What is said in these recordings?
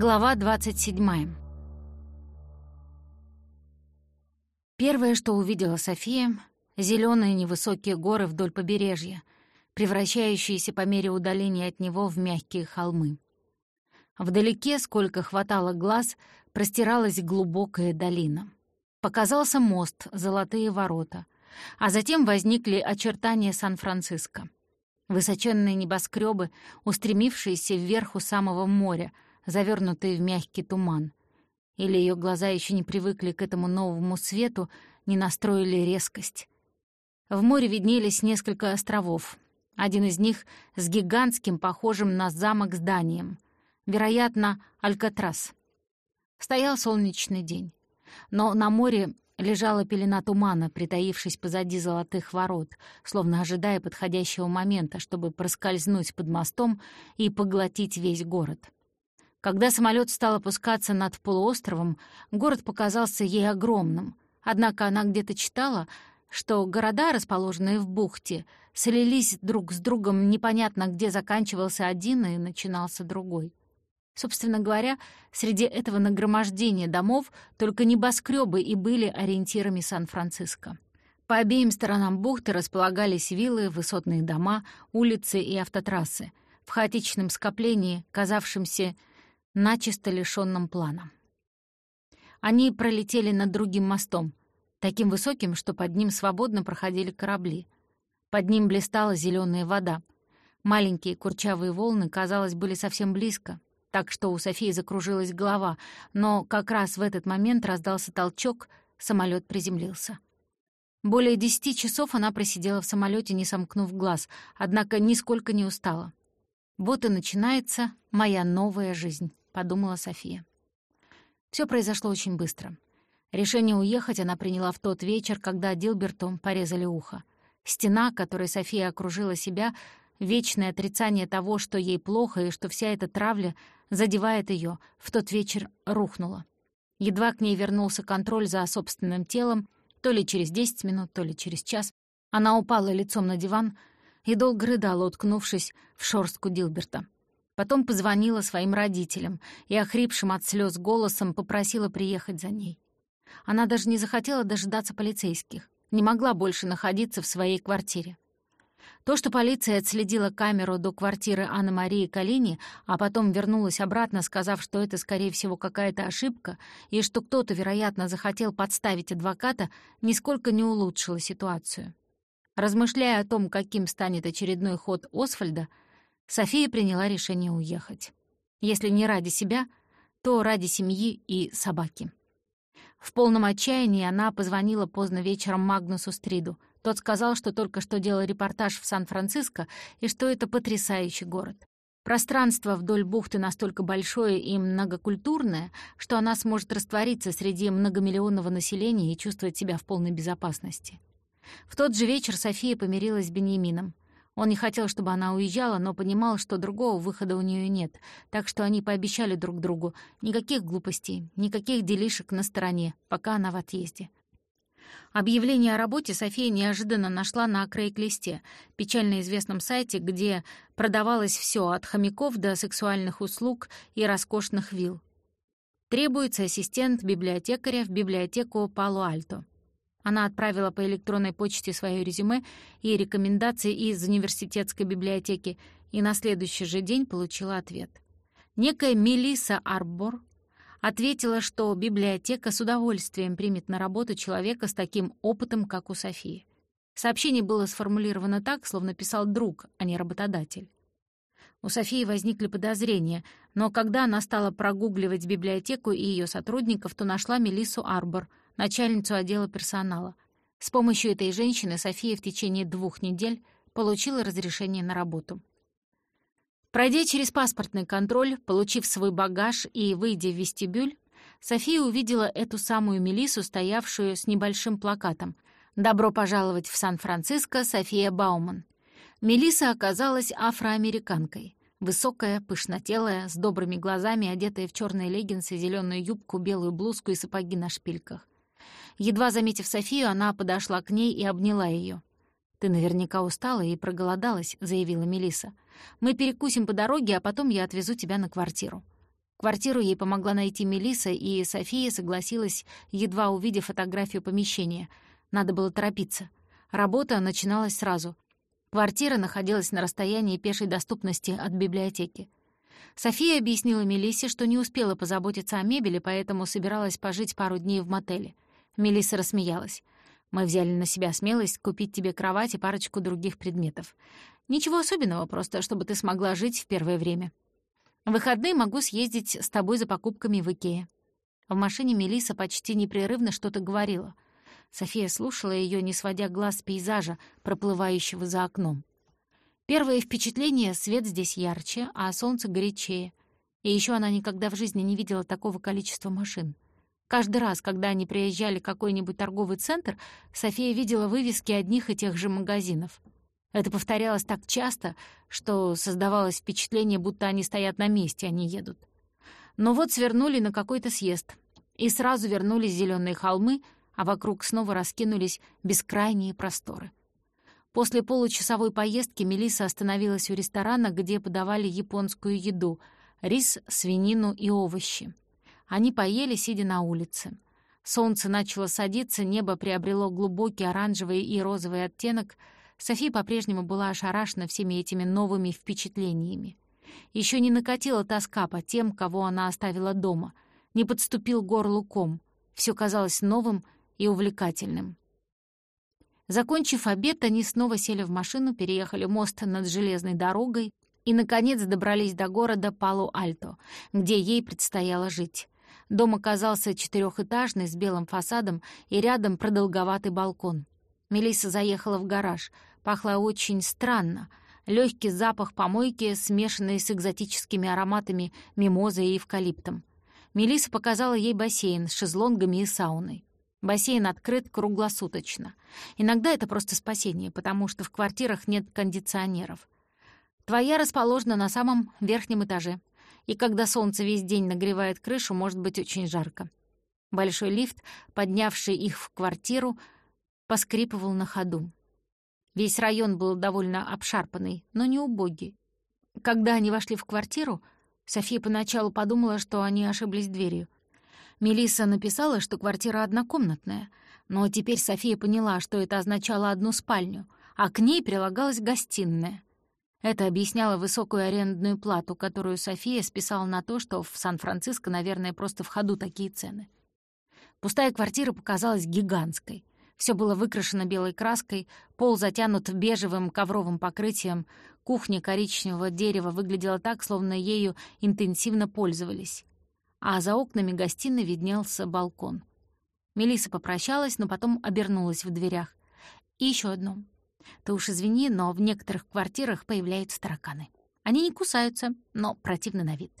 Глава 27. Первое, что увидела София — зелёные невысокие горы вдоль побережья, превращающиеся по мере удаления от него в мягкие холмы. Вдалеке, сколько хватало глаз, простиралась глубокая долина. Показался мост, золотые ворота, а затем возникли очертания Сан-Франциско. Высоченные небоскребы, устремившиеся вверх у самого моря — завернутые в мягкий туман. Или ее глаза еще не привыкли к этому новому свету, не настроили резкость. В море виднелись несколько островов. Один из них с гигантским, похожим на замок зданием. Вероятно, Алькатрас. Стоял солнечный день. Но на море лежала пелена тумана, притаившись позади золотых ворот, словно ожидая подходящего момента, чтобы проскользнуть под мостом и поглотить весь город. Когда самолет стал опускаться над полуостровом, город показался ей огромным. Однако она где-то читала, что города, расположенные в бухте, слились друг с другом непонятно, где заканчивался один и начинался другой. Собственно говоря, среди этого нагромождения домов только небоскребы и были ориентирами Сан-Франциско. По обеим сторонам бухты располагались виллы, высотные дома, улицы и автотрассы, в хаотичном скоплении, казавшемся начисто лишённом плана. Они пролетели над другим мостом, таким высоким, что под ним свободно проходили корабли. Под ним блистала зелёная вода. Маленькие курчавые волны, казалось, были совсем близко, так что у Софии закружилась голова, но как раз в этот момент раздался толчок, самолёт приземлился. Более десяти часов она просидела в самолёте, не сомкнув глаз, однако нисколько не устала. Вот и начинается моя новая жизнь подумала София. Все произошло очень быстро. Решение уехать она приняла в тот вечер, когда Дилберту порезали ухо. Стена, которой София окружила себя, вечное отрицание того, что ей плохо и что вся эта травля задевает ее, в тот вечер рухнула. Едва к ней вернулся контроль за собственным телом, то ли через десять минут, то ли через час, она упала лицом на диван и долго рыдала, уткнувшись в шорстку Дилберта. Потом позвонила своим родителям и, охрипшим от слез голосом, попросила приехать за ней. Она даже не захотела дожидаться полицейских, не могла больше находиться в своей квартире. То, что полиция отследила камеру до квартиры Анны-Марии Калини, а потом вернулась обратно, сказав, что это, скорее всего, какая-то ошибка, и что кто-то, вероятно, захотел подставить адвоката, нисколько не улучшило ситуацию. Размышляя о том, каким станет очередной ход Освальда, София приняла решение уехать. Если не ради себя, то ради семьи и собаки. В полном отчаянии она позвонила поздно вечером Магнусу Стриду. Тот сказал, что только что делал репортаж в Сан-Франциско и что это потрясающий город. Пространство вдоль бухты настолько большое и многокультурное, что она сможет раствориться среди многомиллионного населения и чувствовать себя в полной безопасности. В тот же вечер София помирилась с Беньямином. Он не хотел, чтобы она уезжала, но понимал, что другого выхода у нее нет, так что они пообещали друг другу никаких глупостей, никаких делишек на стороне, пока она в отъезде. Объявление о работе София неожиданно нашла на Крейг-листе, печально известном сайте, где продавалось все от хомяков до сексуальных услуг и роскошных вилл. Требуется ассистент библиотекаря в библиотеку Пало-Альто. Она отправила по электронной почте свое резюме и рекомендации из университетской библиотеки и на следующий же день получила ответ. Некая Мелисса Арбор ответила, что библиотека с удовольствием примет на работу человека с таким опытом, как у Софии. Сообщение было сформулировано так, словно писал друг, а не работодатель. У Софии возникли подозрения, но когда она стала прогугливать библиотеку и ее сотрудников, то нашла Мелиссу Арбор — начальницу отдела персонала. С помощью этой женщины София в течение двух недель получила разрешение на работу. Пройдя через паспортный контроль, получив свой багаж и выйдя в вестибюль, София увидела эту самую Мелису, стоявшую с небольшим плакатом «Добро пожаловать в Сан-Франциско, София Бауман». Мелиса оказалась афроамериканкой. Высокая, пышнотелая, с добрыми глазами, одетая в черные леггинсы, зеленую юбку, белую блузку и сапоги на шпильках. Едва заметив Софию, она подошла к ней и обняла ее. «Ты наверняка устала и проголодалась», — заявила Мелиса. «Мы перекусим по дороге, а потом я отвезу тебя на квартиру». Квартиру ей помогла найти Мелиса, и София согласилась, едва увидев фотографию помещения. Надо было торопиться. Работа начиналась сразу. Квартира находилась на расстоянии пешей доступности от библиотеки. София объяснила Мелиссе, что не успела позаботиться о мебели, поэтому собиралась пожить пару дней в мотеле. Мелисса рассмеялась. «Мы взяли на себя смелость купить тебе кровать и парочку других предметов. Ничего особенного, просто чтобы ты смогла жить в первое время. В выходные могу съездить с тобой за покупками в Икее». В машине Мелиса почти непрерывно что-то говорила. София слушала ее, не сводя глаз с пейзажа, проплывающего за окном. Первое впечатление — свет здесь ярче, а солнце горячее. И еще она никогда в жизни не видела такого количества машин. Каждый раз, когда они приезжали в какой-нибудь торговый центр, София видела вывески одних и тех же магазинов — это повторялось так часто, что создавалось впечатление, будто они стоят на месте, а не едут. Но вот свернули на какой-то съезд, и сразу вернулись зеленые холмы, а вокруг снова раскинулись бескрайние просторы. После получасовой поездки Мелиса остановилась у ресторана, где подавали японскую еду — рис, свинину и овощи. Они поели, сидя на улице. Солнце начало садиться, небо приобрело глубокий оранжевый и розовый оттенок — София по-прежнему была ошарашена всеми этими новыми впечатлениями. Еще не накатила тоска по тем, кого она оставила дома, не подступил горлу ком. Все казалось новым и увлекательным. Закончив обед, они снова сели в машину, переехали мост над железной дорогой и, наконец, добрались до города Палу-Альто, где ей предстояло жить. Дом оказался четырехэтажный, с белым фасадом, и рядом продолговатый балкон. Мелисса заехала в гараж — Пахло очень странно. Легкий запах помойки, смешанный с экзотическими ароматами мимозы и эвкалиптом. Мелисса показала ей бассейн с шезлонгами и сауной. Бассейн открыт круглосуточно. Иногда это просто спасение, потому что в квартирах нет кондиционеров. Твоя расположена на самом верхнем этаже, и когда солнце весь день нагревает крышу, может быть очень жарко. Большой лифт, поднявший их в квартиру, поскрипывал на ходу. Весь район был довольно обшарпанный, но не убогий. Когда они вошли в квартиру, София поначалу подумала, что они ошиблись дверью. Мелисса написала, что квартира однокомнатная, но теперь София поняла, что это означало одну спальню, а к ней прилагалась гостиная. Это объясняло высокую арендную плату, которую София списала на то, что в Сан-Франциско, наверное, просто в ходу такие цены. Пустая квартира показалась гигантской. Все было выкрашено белой краской, пол затянут бежевым ковровым покрытием, кухня коричневого дерева выглядела так, словно ею интенсивно пользовались. А за окнами гостиной виднелся балкон. Мелиса попрощалась, но потом обернулась в дверях. И еще одно. Ты уж извини, но в некоторых квартирах появляются тараканы. Они не кусаются, но противны на вид.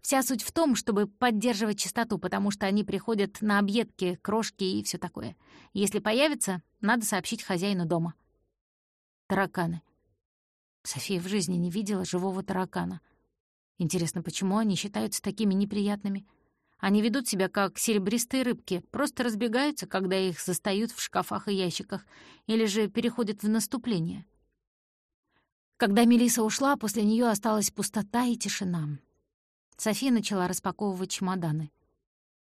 Вся суть в том, чтобы поддерживать чистоту, потому что они приходят на объедки, крошки и все такое. Если появится, надо сообщить хозяину дома. Тараканы. София в жизни не видела живого таракана. Интересно, почему они считаются такими неприятными? Они ведут себя как серебристые рыбки, просто разбегаются, когда их застают в шкафах и ящиках, или же переходят в наступление. Когда Мелиса ушла, после нее осталась пустота и тишина. София начала распаковывать чемоданы.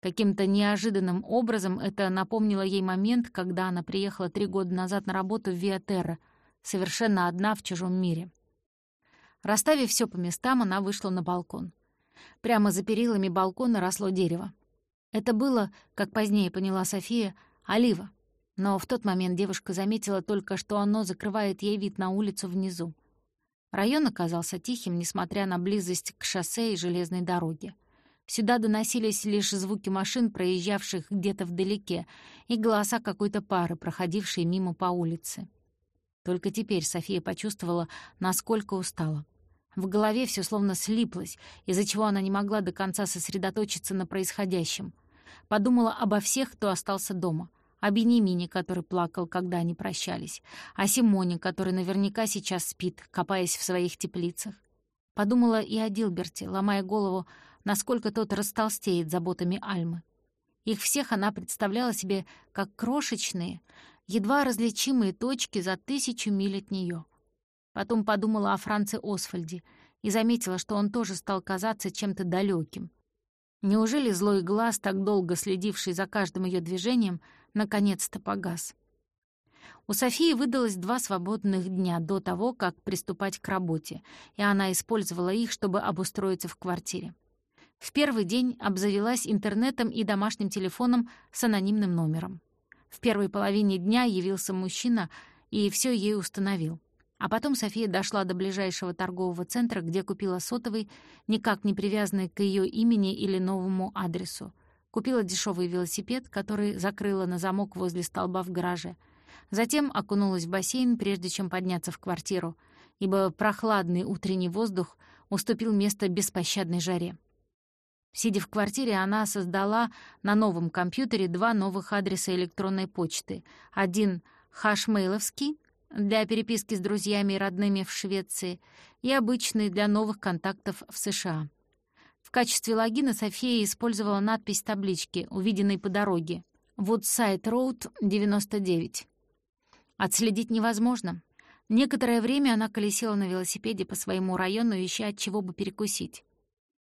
Каким-то неожиданным образом это напомнило ей момент, когда она приехала три года назад на работу в Виатерра, совершенно одна в чужом мире. Расставив все по местам, она вышла на балкон. Прямо за перилами балкона росло дерево. Это было, как позднее поняла София, олива. Но в тот момент девушка заметила только, что оно закрывает ей вид на улицу внизу. Район оказался тихим, несмотря на близость к шоссе и железной дороге. Сюда доносились лишь звуки машин, проезжавших где-то вдалеке, и голоса какой-то пары, проходившей мимо по улице. Только теперь София почувствовала, насколько устала. В голове все словно слиплось, из-за чего она не могла до конца сосредоточиться на происходящем. Подумала обо всех, кто остался дома — о Бенемине, который плакал, когда они прощались, о Симоне, который наверняка сейчас спит, копаясь в своих теплицах. Подумала и о Дилберте, ломая голову, насколько тот растолстеет заботами Альмы. Их всех она представляла себе как крошечные, едва различимые точки за тысячу миль от нее. Потом подумала о Франце Освальде и заметила, что он тоже стал казаться чем-то далеким. Неужели злой глаз, так долго следивший за каждым ее движением, наконец-то погас? У Софии выдалось два свободных дня до того, как приступать к работе, и она использовала их, чтобы обустроиться в квартире. В первый день обзавелась интернетом и домашним телефоном с анонимным номером. В первой половине дня явился мужчина и все ей установил. А потом София дошла до ближайшего торгового центра, где купила сотовый, никак не привязанный к ее имени или новому адресу. Купила дешевый велосипед, который закрыла на замок возле столба в гараже. Затем окунулась в бассейн, прежде чем подняться в квартиру, ибо прохладный утренний воздух уступил место беспощадной жаре. Сидя в квартире, она создала на новом компьютере два новых адреса электронной почты. Один — хашмейловский для переписки с друзьями и родными в Швеции и обычный для новых контактов в США. В качестве логина София использовала надпись таблички, увиденной по дороге. Woodside Road 99. Отследить невозможно. Некоторое время она колесила на велосипеде по своему району, ища от чего бы перекусить.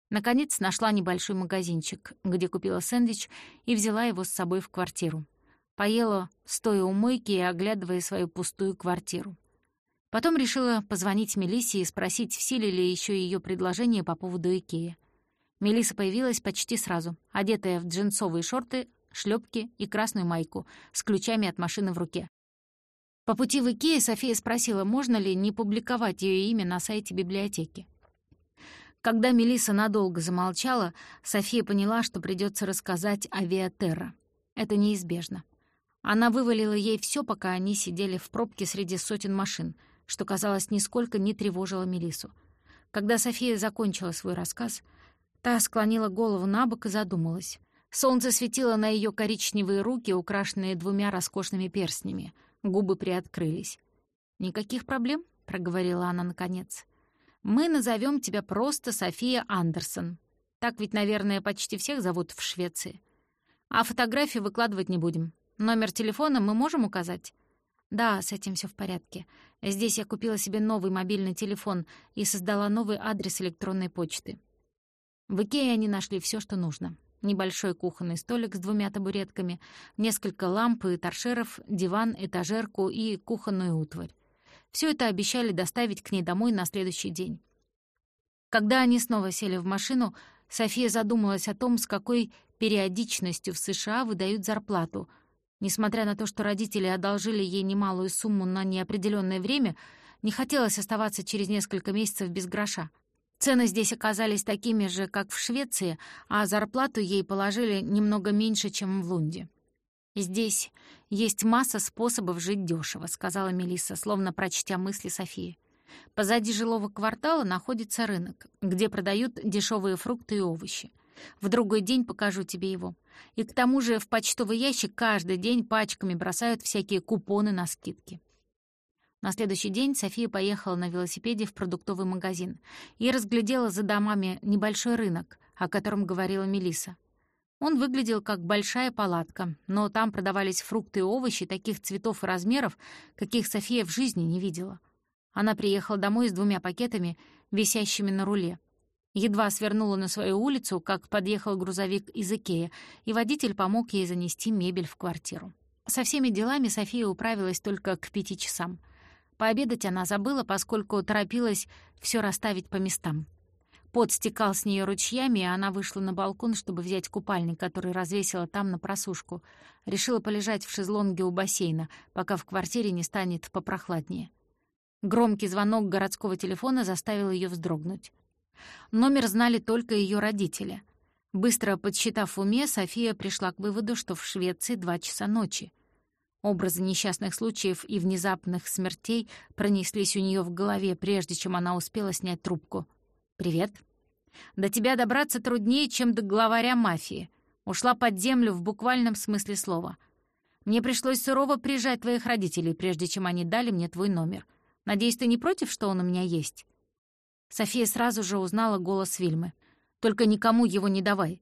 Наконец нашла небольшой магазинчик, где купила сэндвич и взяла его с собой в квартиру. Поела, стоя у мойки и оглядывая свою пустую квартиру. Потом решила позвонить Мелиссе и спросить, в силе ли еще ее предложение по поводу Икеи. Мелисса появилась почти сразу, одетая в джинсовые шорты, шлепки и красную майку, с ключами от машины в руке. По пути в Икею София спросила, можно ли не публиковать ее имя на сайте библиотеки. Когда Мелисса надолго замолчала, София поняла, что придется рассказать о Виатерра. Это неизбежно. Она вывалила ей все, пока они сидели в пробке среди сотен машин, что, казалось, нисколько не тревожило Мелису. Когда София закончила свой рассказ, та склонила голову на бок и задумалась. Солнце светило на ее коричневые руки, украшенные двумя роскошными перстнями. Губы приоткрылись. «Никаких проблем?» — проговорила она наконец. «Мы назовем тебя просто София Андерсон. Так ведь, наверное, почти всех зовут в Швеции. А фотографии выкладывать не будем. Номер телефона мы можем указать?» «Да, с этим все в порядке. Здесь я купила себе новый мобильный телефон и создала новый адрес электронной почты». В Икее они нашли все, что нужно. Небольшой кухонный столик с двумя табуретками, несколько ламп и торшеров, диван, этажерку и кухонную утварь. Все это обещали доставить к ней домой на следующий день. Когда они снова сели в машину, София задумалась о том, с какой периодичностью в США выдают зарплату — Несмотря на то, что родители одолжили ей немалую сумму на неопределённое время, не хотелось оставаться через несколько месяцев без гроша. Цены здесь оказались такими же, как в Швеции, а зарплату ей положили немного меньше, чем в Лунде. «Здесь есть масса способов жить дёшево», — сказала Мелисса, словно прочтя мысли Софии. «Позади жилого квартала находится рынок, где продают дешёвые фрукты и овощи. В другой день покажу тебе его. И к тому же в почтовый ящик каждый день пачками бросают всякие купоны на скидки. На следующий день София поехала на велосипеде в продуктовый магазин и разглядела за домами небольшой рынок, о котором говорила Мелиса. Он выглядел как большая палатка, но там продавались фрукты и овощи таких цветов и размеров, каких София в жизни не видела. Она приехала домой с двумя пакетами, висящими на руле. Едва свернула на свою улицу, как подъехал грузовик из Икея, и водитель помог ей занести мебель в квартиру. Со всеми делами София управилась только к пяти часам. Пообедать она забыла, поскольку торопилась все расставить по местам. Пот стекал с нее ручьями, и она вышла на балкон, чтобы взять купальник, который развесила там на просушку. Решила полежать в шезлонге у бассейна, пока в квартире не станет попрохладнее. Громкий звонок городского телефона заставил ее вздрогнуть. Номер знали только ее родители. Быстро подсчитав в уме, София пришла к выводу, что в Швеции два часа ночи. Образы несчастных случаев и внезапных смертей пронеслись у нее в голове, прежде чем она успела снять трубку. «Привет. До тебя добраться труднее, чем до главаря мафии. Ушла под землю в буквальном смысле слова. Мне пришлось сурово прижать твоих родителей, прежде чем они дали мне твой номер. Надеюсь, ты не против, что он у меня есть?» София сразу же узнала голос Вильмы. «Только никому его не давай.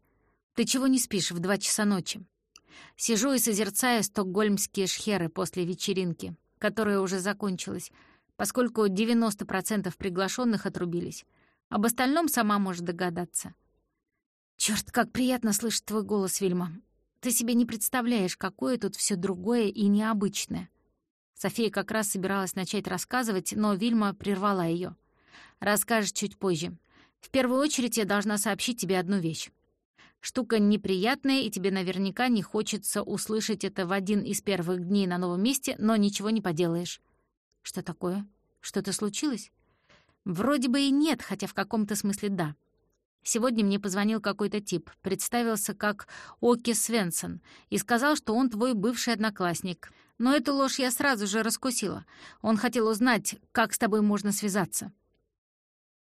Ты чего не спишь в два часа ночи?» Сижу и созерцаю стокгольмские шхеры после вечеринки, которая уже закончилась, поскольку 90% приглашенных отрубились. Об остальном сама может догадаться. Черт, как приятно слышать твой голос, Вильма. Ты себе не представляешь, какое тут все другое и необычное. София как раз собиралась начать рассказывать, но Вильма прервала ее. «Расскажешь чуть позже. В первую очередь я должна сообщить тебе одну вещь. Штука неприятная, и тебе наверняка не хочется услышать это в один из первых дней на новом месте, но ничего не поделаешь». «Что такое? Что-то случилось?» «Вроде бы и нет, хотя в каком-то смысле да. Сегодня мне позвонил какой-то тип, представился как Оки Свенсон и сказал, что он твой бывший одноклассник. Но эту ложь я сразу же раскусила. Он хотел узнать, как с тобой можно связаться.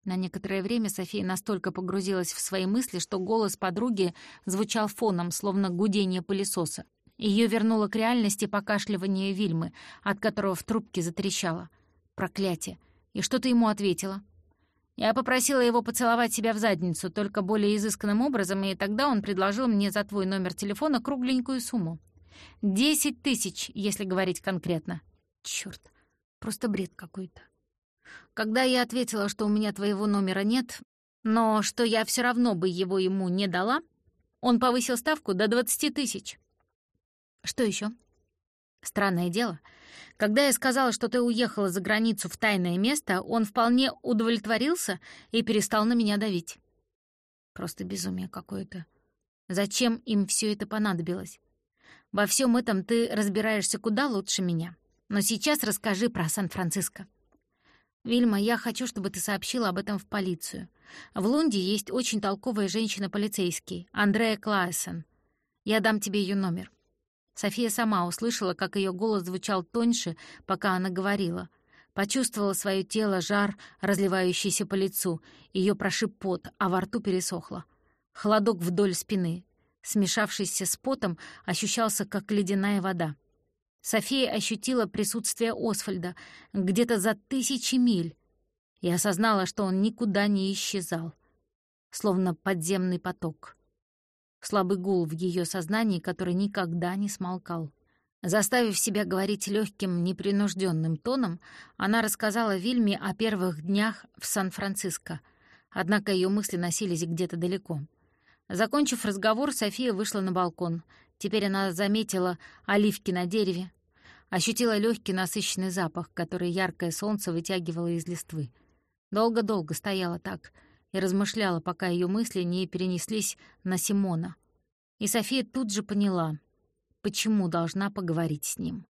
На некоторое время София настолько погрузилась в свои мысли, что голос подруги звучал фоном, словно гудение пылесоса. Ее вернуло к реальности покашливание Вильмы, от которого в трубке затрещало. Проклятие. И что ты ему ответила? Я попросила его поцеловать себя в задницу, только более изысканным образом, и тогда он предложил мне за твой номер телефона кругленькую сумму. Десять тысяч, если говорить конкретно. Чёрт, просто бред какой-то. Когда я ответила, что у меня твоего номера нет, но что я все равно бы его ему не дала, он повысил ставку до двадцати тысяч. Что еще? Странное дело — когда я сказала, что ты уехала за границу в тайное место, он вполне удовлетворился и перестал на меня давить. Просто безумие какое-то. Зачем им все это понадобилось? Во всем этом ты разбираешься куда лучше меня. Но сейчас расскажи про Сан-Франциско. Вильма, я хочу, чтобы ты сообщила об этом в полицию. В Лунде есть очень толковая женщина-полицейский, Андрея Классен. Я дам тебе ее номер. София сама услышала, как ее голос звучал тоньше, пока она говорила. Почувствовала свое тело, жар, разливающийся по лицу. Ее прошиб пот, а во рту пересохло. Холодок вдоль спины. Смешавшийся с потом, ощущался, как ледяная вода. София ощутила присутствие Освальда где-то за тысячи миль и осознала, что он никуда не исчезал, словно подземный поток слабый гул в ее сознании, который никогда не смолкал. Заставив себя говорить легким, непринужденным тоном, она рассказала Вильме о первых днях в Сан-Франциско, однако ее мысли носились где-то далеко. Закончив разговор, София вышла на балкон. Теперь она заметила оливки на дереве, ощутила легкий насыщенный запах, который яркое солнце вытягивало из листвы. Долго-долго стояла так — и размышляла, пока ее мысли не перенеслись на Симона. И София тут же поняла, почему должна поговорить с ним.